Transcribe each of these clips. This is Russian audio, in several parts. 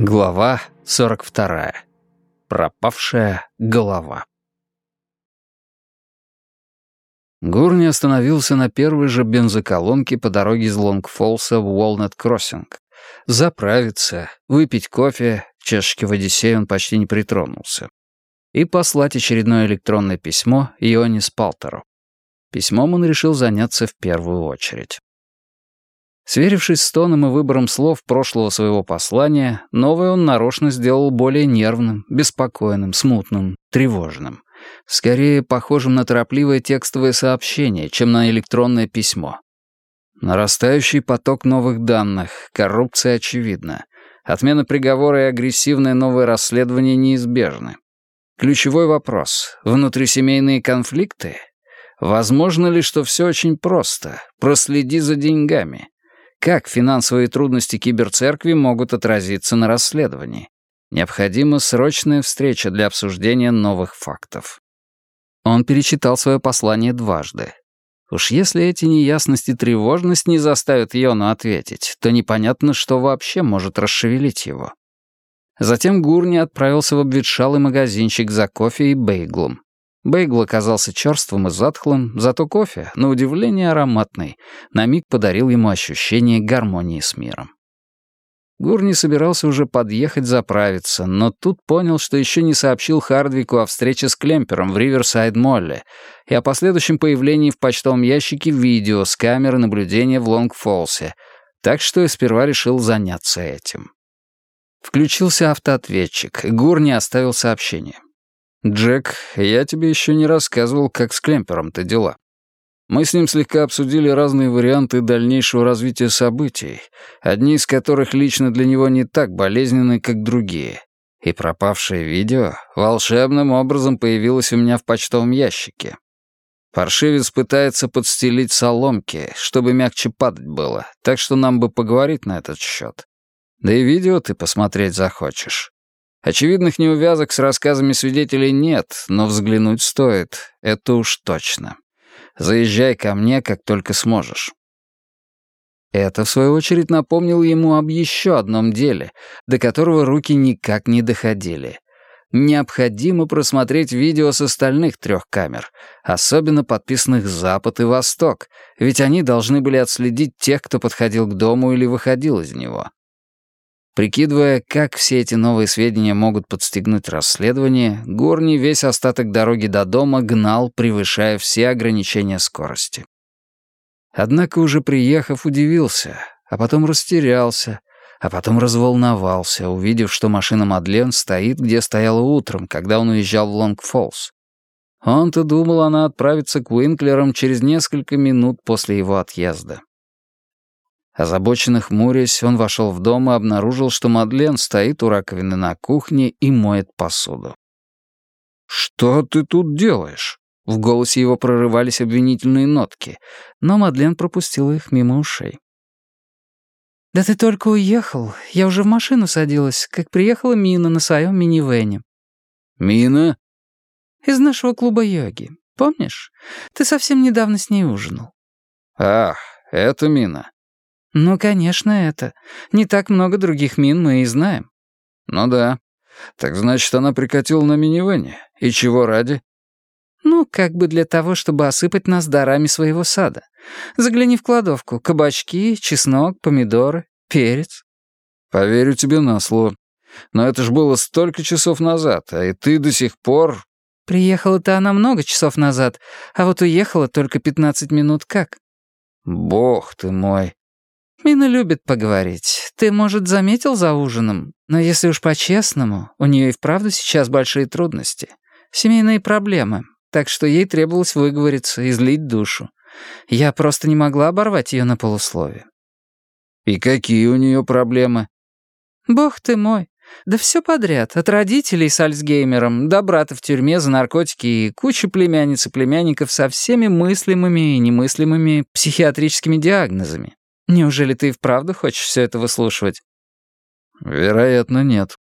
Глава 42. Пропавшая голова. Гурни остановился на первой же бензоколонке по дороге из Лонгфолса в Уолнет-Кроссинг. Заправиться, выпить кофе, чашечки в Одиссее он почти не притронулся. И послать очередное электронное письмо Иони Спалтеру. Письмом он решил заняться в первую очередь. Сверившись с тоном и выбором слов прошлого своего послания, новое он нарочно сделал более нервным, беспокойным, смутным, тревожным. Скорее похожим на торопливое текстовое сообщение, чем на электронное письмо. Нарастающий поток новых данных, коррупция очевидна. Отмена приговора и агрессивное новое расследование неизбежны. Ключевой вопрос — внутрисемейные конфликты? Возможно ли, что все очень просто? Проследи за деньгами. Как финансовые трудности киберцеркви могут отразиться на расследовании? Необходима срочная встреча для обсуждения новых фактов. Он перечитал свое послание дважды. Уж если эти неясности и тревожность не заставят Йону ответить, то непонятно, что вообще может расшевелить его. Затем Гурни отправился в обветшалый магазинчик за кофе и бейглом. Бейгл оказался черствым и затхлым, зато кофе, на удивление ароматный, на миг подарил ему ощущение гармонии с миром. Гурни собирался уже подъехать заправиться, но тут понял, что еще не сообщил Хардвику о встрече с Клемпером в Риверсайд-Молле и о последующем появлении в почтовом ящике видео с камеры наблюдения в Лонгфолсе, так что я сперва решил заняться этим. Включился автоответчик, и Гурни оставил сообщение. «Джек, я тебе еще не рассказывал, как с Клемпером-то дела. Мы с ним слегка обсудили разные варианты дальнейшего развития событий, одни из которых лично для него не так болезненны, как другие. И пропавшее видео волшебным образом появилось у меня в почтовом ящике. Паршивец пытается подстелить соломки, чтобы мягче падать было, так что нам бы поговорить на этот счет. Да и видео ты посмотреть захочешь. Очевидных неувязок с рассказами свидетелей нет, но взглянуть стоит, это уж точно. Заезжай ко мне, как только сможешь». Это, в свою очередь, напомнило ему об еще одном деле, до которого руки никак не доходили. Необходимо просмотреть видео с остальных трех камер, особенно подписанных «Запад» и «Восток», ведь они должны были отследить тех, кто подходил к дому или выходил из него. Прикидывая, как все эти новые сведения могут подстегнуть расследование, Горни весь остаток дороги до дома гнал, превышая все ограничения скорости. Однако уже приехав, удивился, а потом растерялся, а потом разволновался, увидев, что машина Мадлен стоит, где стояла утром, когда он уезжал в Лонг-Фоллс. Он-то думал, она отправится к Уинклерам через несколько минут после его отъезда. Озабоченно хмурясь, он вошел в дом и обнаружил, что Мадлен стоит у раковины на кухне и моет посуду. «Что ты тут делаешь?» В голосе его прорывались обвинительные нотки, но Мадлен пропустила их мимо ушей. «Да ты только уехал. Я уже в машину садилась, как приехала Мина на своем минивэне». «Мина?» «Из нашего клуба йоги. Помнишь? Ты совсем недавно с ней ужинал». «Ах, это Мина. «Ну, конечно, это. Не так много других мин мы и знаем». «Ну да. Так значит, она прикатила на минивэне. И чего ради?» «Ну, как бы для того, чтобы осыпать нас дарами своего сада. Загляни в кладовку. Кабачки, чеснок, помидоры, перец». «Поверю тебе на слово. Но это ж было столько часов назад, а и ты до сих пор...» «Приехала-то она много часов назад, а вот уехала только пятнадцать минут как». «Бог ты мой!» Мина любит поговорить. Ты, может, заметил за ужином? Но если уж по-честному, у нее и вправду сейчас большие трудности. Семейные проблемы. Так что ей требовалось выговориться, излить душу. Я просто не могла оборвать ее на полусловие. «И какие у нее проблемы?» «Бог ты мой. Да все подряд. От родителей с Альцгеймером, до брата в тюрьме за наркотики и куча племянниц и племянников со всеми мыслимыми и немыслимыми психиатрическими диагнозами. Неужели ты и вправду хочешь все это выслушивать? Вероятно, нет.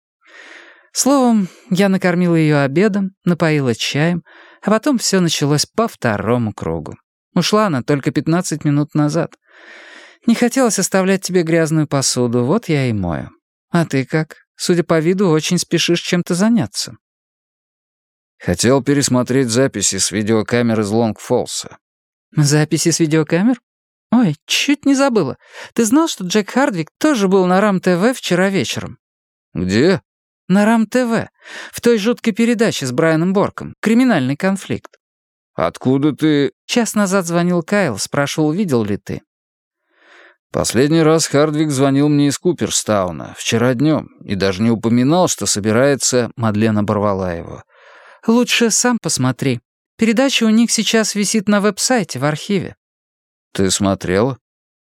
Словом, я накормила ее обедом, напоила чаем, а потом все началось по второму кругу. Ушла она только 15 минут назад. Не хотелось оставлять тебе грязную посуду, вот я и мою. А ты как? Судя по виду, очень спешишь чем-то заняться». Хотел пересмотреть записи с видеокамеры из Лонг-Фолса. «Записи с видеокамер? Ой, чуть не забыла. Ты знал, что Джек Хардвик тоже был на РАМ-ТВ вчера вечером?» «Где?» «На РАМ-ТВ. В той жуткой передаче с Брайаном Борком. Криминальный конфликт». «Откуда ты...» Час назад звонил Кайл, спрашивал, видел ли ты. Последний раз Хардвик звонил мне из Куперстауна, вчера днем, и даже не упоминал, что собирается... Мадлен оборвала его. «Лучше сам посмотри. Передача у них сейчас висит на веб-сайте в архиве». «Ты смотрела?»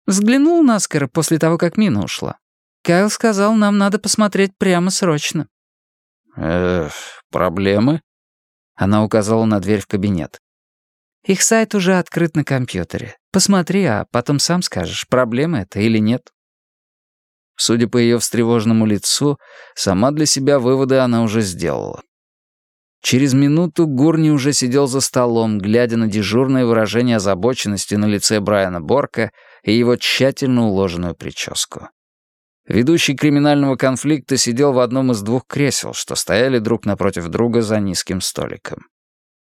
Взглянул наскоро после того, как Мина ушла. Кайл сказал, нам надо посмотреть прямо срочно. «Эх, проблемы?» Она указала на дверь в кабинет. Их сайт уже открыт на компьютере. Посмотри, а потом сам скажешь, проблема это или нет. Судя по ее встревоженному лицу, сама для себя выводы она уже сделала. Через минуту Гурни уже сидел за столом, глядя на дежурное выражение озабоченности на лице Брайана Борка и его тщательно уложенную прическу. Ведущий криминального конфликта сидел в одном из двух кресел, что стояли друг напротив друга за низким столиком.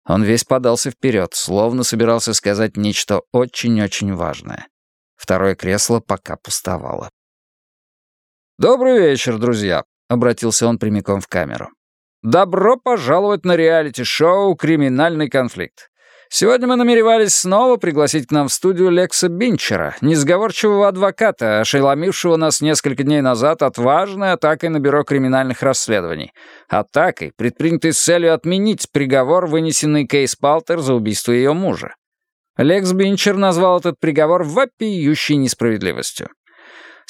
Он весь подался вперед, словно собирался сказать нечто очень-очень важное. Второе кресло пока пустовало. «Добрый вечер, друзья», — обратился он прямиком в камеру. «Добро пожаловать на реалити-шоу «Криминальный конфликт». Сегодня мы намеревались снова пригласить к нам в студию Лекса Бинчера, несговорчивого адвоката, ошеломившего нас несколько дней назад отважной атакой на Бюро криминальных расследований. Атакой, предпринятой с целью отменить приговор, вынесенный Кейс Палтер за убийство ее мужа. Лекс Бинчер назвал этот приговор вопиющей несправедливостью.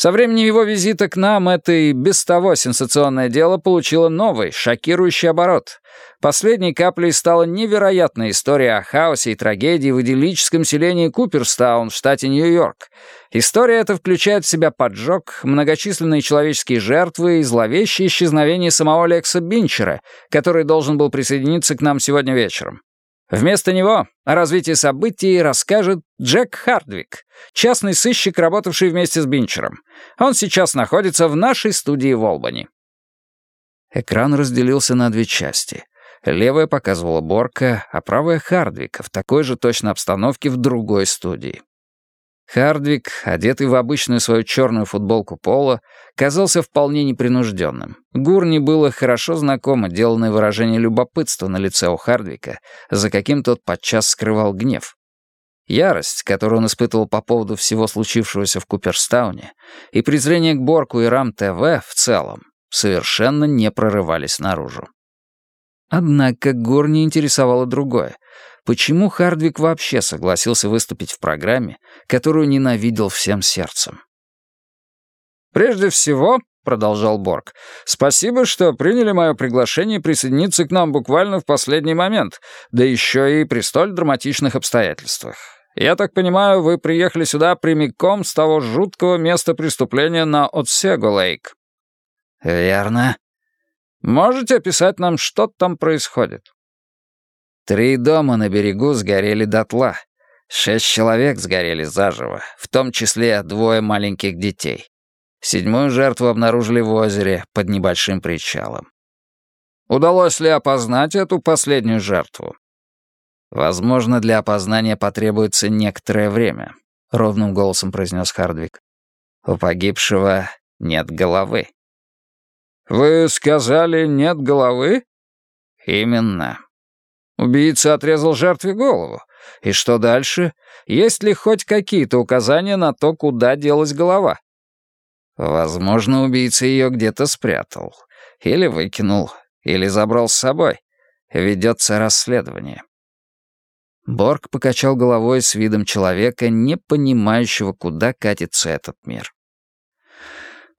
Со времени его визита к нам это и без того сенсационное дело получило новый, шокирующий оборот. Последней каплей стала невероятная история о хаосе и трагедии в идиллическом селении Куперстаун в штате Нью-Йорк. История эта включает в себя поджог, многочисленные человеческие жертвы и зловещее исчезновение самого Лекса Бинчера, который должен был присоединиться к нам сегодня вечером. Вместо него о развитии событий расскажет Джек Хардвик, частный сыщик, работавший вместе с Бинчером. Он сейчас находится в нашей студии в Олбани. Экран разделился на две части. Левая показывала Борка, а правая — Хардвика в такой же точно обстановке в другой студии. Хардвик, одетый в обычную свою черную футболку пола, казался вполне непринужденным. Гурни было хорошо знакомо деланное выражение любопытства на лице у Хардвика, за каким тот подчас скрывал гнев. Ярость, которую он испытывал по поводу всего случившегося в Куперстауне, и презрение к Борку и Рам-ТВ в целом совершенно не прорывались наружу. Однако Гурни интересовало другое — почему Хардвик вообще согласился выступить в программе, которую ненавидел всем сердцем. «Прежде всего», — продолжал Борг, «спасибо, что приняли мое приглашение присоединиться к нам буквально в последний момент, да еще и при столь драматичных обстоятельствах. Я так понимаю, вы приехали сюда прямиком с того жуткого места преступления на Отсего-Лейк?» «Верно». «Можете описать нам, что там происходит?» Три дома на берегу сгорели дотла. Шесть человек сгорели заживо, в том числе двое маленьких детей. Седьмую жертву обнаружили в озере под небольшим причалом. Удалось ли опознать эту последнюю жертву? Возможно, для опознания потребуется некоторое время, ровным голосом произнес Хардвик. У погибшего нет головы. Вы сказали, нет головы? Именно. Убийца отрезал жертве голову. И что дальше? Есть ли хоть какие-то указания на то, куда делась голова? Возможно, убийца ее где-то спрятал. Или выкинул, или забрал с собой. Ведется расследование. Борг покачал головой с видом человека, не понимающего, куда катится этот мир.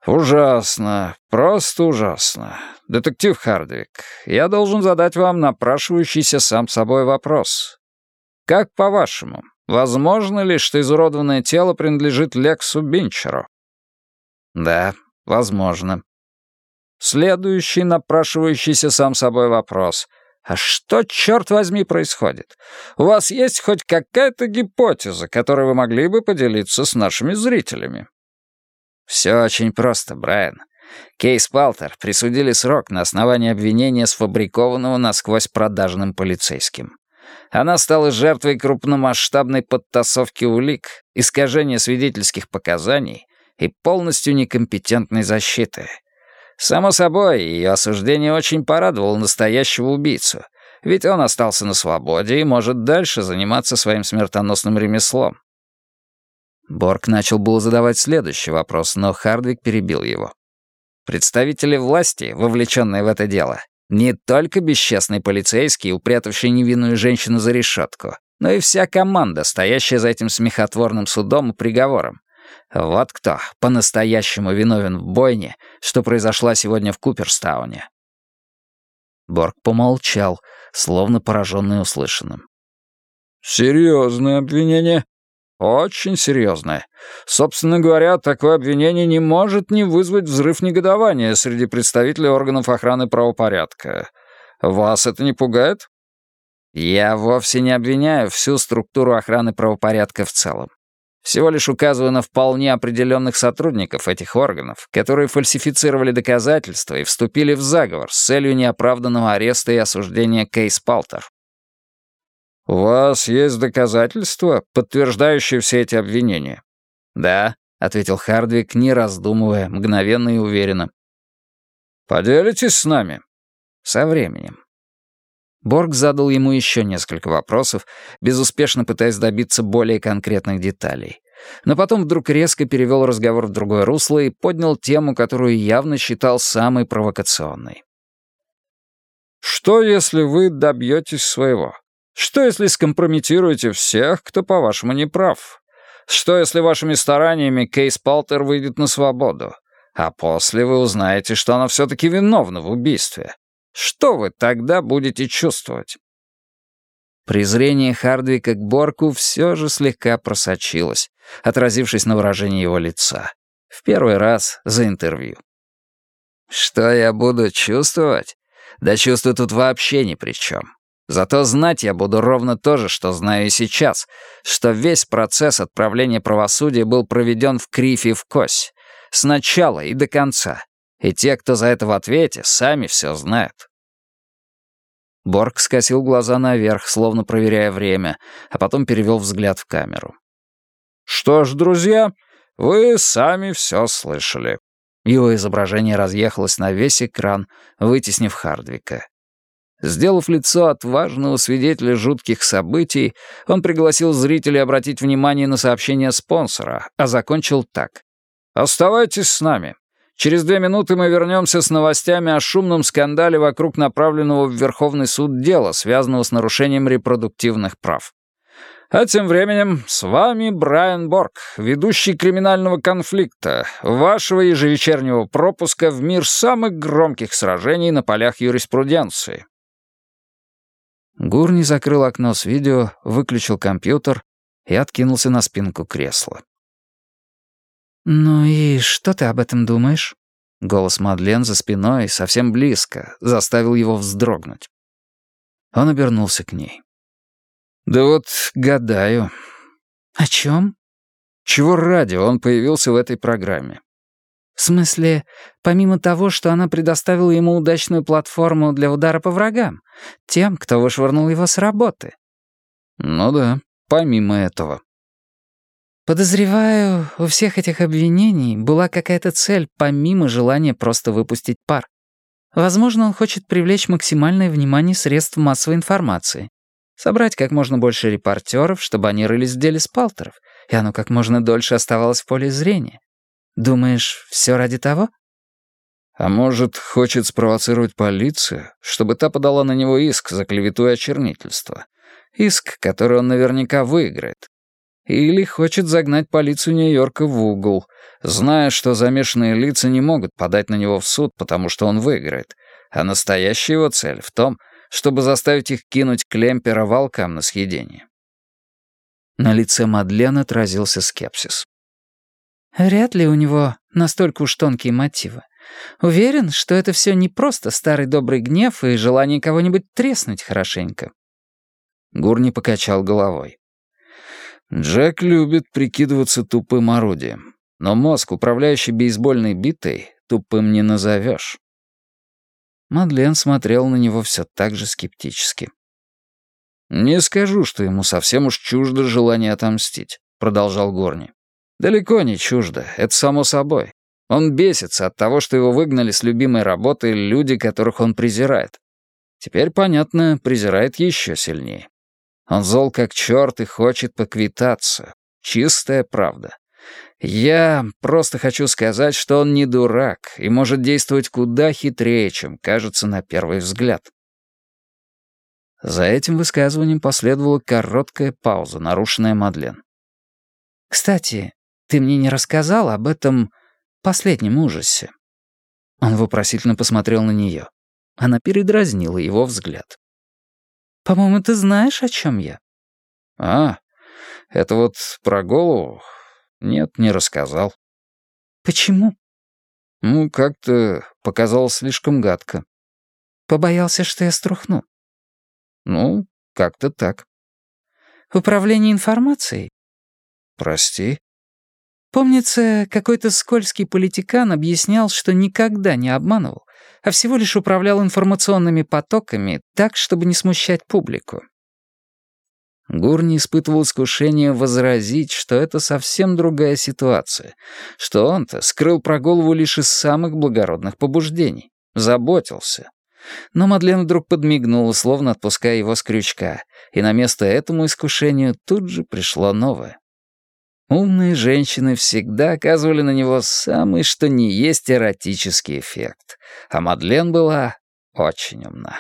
«Ужасно, просто ужасно. Детектив Хардвик, я должен задать вам напрашивающийся сам собой вопрос. Как по-вашему, возможно ли, что изуродованное тело принадлежит Лексу Бинчеру?» «Да, возможно». Следующий напрашивающийся сам собой вопрос. «А что, черт возьми, происходит? У вас есть хоть какая-то гипотеза, которой вы могли бы поделиться с нашими зрителями?» «Все очень просто, Брайан. Кейс Палтер присудили срок на основании обвинения, сфабрикованного насквозь продажным полицейским. Она стала жертвой крупномасштабной подтасовки улик, искажения свидетельских показаний и полностью некомпетентной защиты. Само собой, ее осуждение очень порадовало настоящего убийцу, ведь он остался на свободе и может дальше заниматься своим смертоносным ремеслом. Борг начал было задавать следующий вопрос, но Хардвик перебил его. Представители власти, вовлеченные в это дело, не только бесчестный полицейский, упрятавший невинную женщину за решетку, но и вся команда, стоящая за этим смехотворным судом и приговором. Вот кто по-настоящему виновен в бойне, что произошла сегодня в Куперстауне. Борг помолчал, словно пораженный услышанным. «Серьезное обвинение?» Очень серьезное. Собственно говоря, такое обвинение не может не вызвать взрыв негодования среди представителей органов охраны правопорядка. Вас это не пугает? Я вовсе не обвиняю всю структуру охраны правопорядка в целом. Всего лишь указываю на вполне определенных сотрудников этих органов, которые фальсифицировали доказательства и вступили в заговор с целью неоправданного ареста и осуждения Кейс Палтер. «У вас есть доказательства, подтверждающие все эти обвинения?» «Да», — ответил Хардвик, не раздумывая, мгновенно и уверенно. «Поделитесь с нами?» «Со временем». Борг задал ему еще несколько вопросов, безуспешно пытаясь добиться более конкретных деталей. Но потом вдруг резко перевел разговор в другое русло и поднял тему, которую явно считал самой провокационной. «Что, если вы добьетесь своего? Что, если скомпрометируете всех, кто, по-вашему, не прав? Что, если вашими стараниями Кейс Палтер выйдет на свободу? А после вы узнаете, что она все-таки виновна в убийстве. Что вы тогда будете чувствовать?» Презрение Хардвика к Борку все же слегка просочилось, отразившись на выражении его лица. В первый раз за интервью. «Что я буду чувствовать? Да чувство тут вообще ни при чем. Зато знать я буду ровно то же, что знаю и сейчас, что весь процесс отправления правосудия был проведен в крифе в кось, с начала и до конца, и те, кто за это в ответе, сами все знают. Борг скосил глаза наверх, словно проверяя время, а потом перевел взгляд в камеру. «Что ж, друзья, вы сами все слышали». Его изображение разъехалось на весь экран, вытеснив Хардвика. Сделав лицо отважного свидетеля жутких событий, он пригласил зрителей обратить внимание на сообщение спонсора, а закончил так. «Оставайтесь с нами. Через две минуты мы вернемся с новостями о шумном скандале вокруг направленного в Верховный суд дела, связанного с нарушением репродуктивных прав. А тем временем с вами Брайан Борг, ведущий криминального конфликта, вашего ежевечернего пропуска в мир самых громких сражений на полях юриспруденции. Гурни закрыл окно с видео, выключил компьютер и откинулся на спинку кресла. «Ну и что ты об этом думаешь?» Голос Мадлен за спиной, совсем близко, заставил его вздрогнуть. Он обернулся к ней. «Да вот гадаю». «О чем?» «Чего ради он появился в этой программе?» «В смысле, помимо того, что она предоставила ему удачную платформу для удара по врагам, тем, кто вышвырнул его с работы?» «Ну да, помимо этого». «Подозреваю, у всех этих обвинений была какая-то цель, помимо желания просто выпустить пар. Возможно, он хочет привлечь максимальное внимание средств массовой информации, собрать как можно больше репортеров, чтобы они рылись в деле спалтеров, и оно как можно дольше оставалось в поле зрения. Думаешь, все ради того? А может, хочет спровоцировать полицию, чтобы та подала на него иск за клевету и очернительство? Иск, который он наверняка выиграет. Или хочет загнать полицию Нью-Йорка в угол, зная, что замешанные лица не могут подать на него в суд, потому что он выиграет. А настоящая его цель в том, чтобы заставить их кинуть Клемпера волкам на съедение. На лице Мадлен отразился скепсис. Вряд ли у него настолько уж тонкие мотивы. Уверен, что это все не просто старый добрый гнев и желание кого-нибудь треснуть хорошенько. Гурни покачал головой. Джек любит прикидываться тупым орудием. Но мозг, управляющий бейсбольной битой, тупым не назовешь. Мадлен смотрел на него все так же скептически. «Не скажу, что ему совсем уж чуждо желание отомстить», — продолжал Горни. «Далеко не чуждо, это само собой. Он бесится от того, что его выгнали с любимой работы люди, которых он презирает. Теперь, понятно, презирает еще сильнее. Он зол как черт и хочет поквитаться. Чистая правда. Я просто хочу сказать, что он не дурак и может действовать куда хитрее, чем кажется на первый взгляд. За этим высказыванием последовала короткая пауза, нарушенная Мадлен. «Кстати, ты мне не рассказал об этом последнем ужасе?» Он вопросительно посмотрел на нее. Она передразнила его взгляд. «По-моему, ты знаешь, о чем я?» «А, это вот про голову? Нет, не рассказал. Почему? Ну, как-то показалось слишком гадко. Побоялся, что я струхну? Ну, как-то так. В управлении информацией? Прости? Помнится, какой-то скользкий политикан объяснял, что никогда не обманывал, а всего лишь управлял информационными потоками так, чтобы не смущать публику. Гурни испытывал искушение возразить, что это совсем другая ситуация, что он-то скрыл про голову лишь из самых благородных побуждений, заботился. Но Мадлен вдруг подмигнула, словно отпуская его с крючка, и на место этому искушению тут же пришло новое. Умные женщины всегда оказывали на него самый что ни есть эротический эффект, а Мадлен была очень умна.